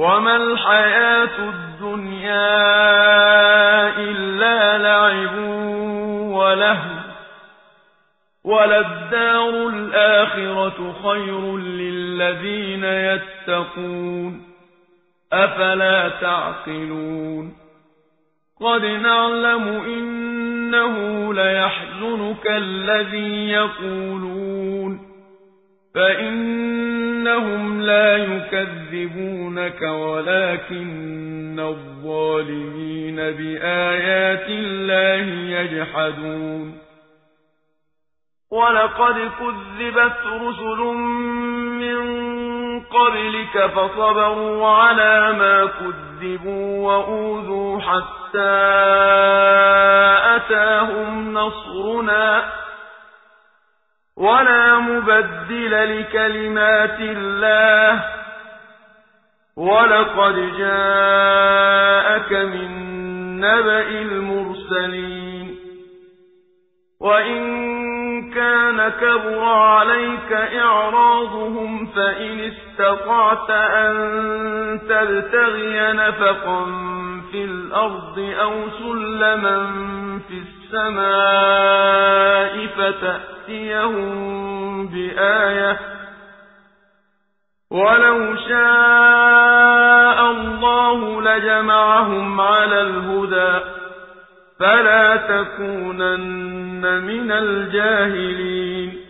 وما الحياة الدنيا إلا لعب وله وللدار الآخرة خير للذين يتقون أفلا تعقلون قد نعلم إنه ليحزنك الذي يقولون فإنهم لا يكذبونك ولكن الظالمين بآيات الله يجحدون ولقد كذبت رسل من قبلك فصبروا على ما كذبوا وأوذوا حتى أتاهم نصرنا ولا مبدل لكلمات الله. ولقد جاءك من نبأ المرسلين. وإن كان كبر عليك إعراضهم فإن استطعت أن تبتغي نفقا في الأرض أو سلما في السماء فتأتيهم بآية. ولو شاء الله لجمعهم على الهدى فلا تكونن من الجاهلين.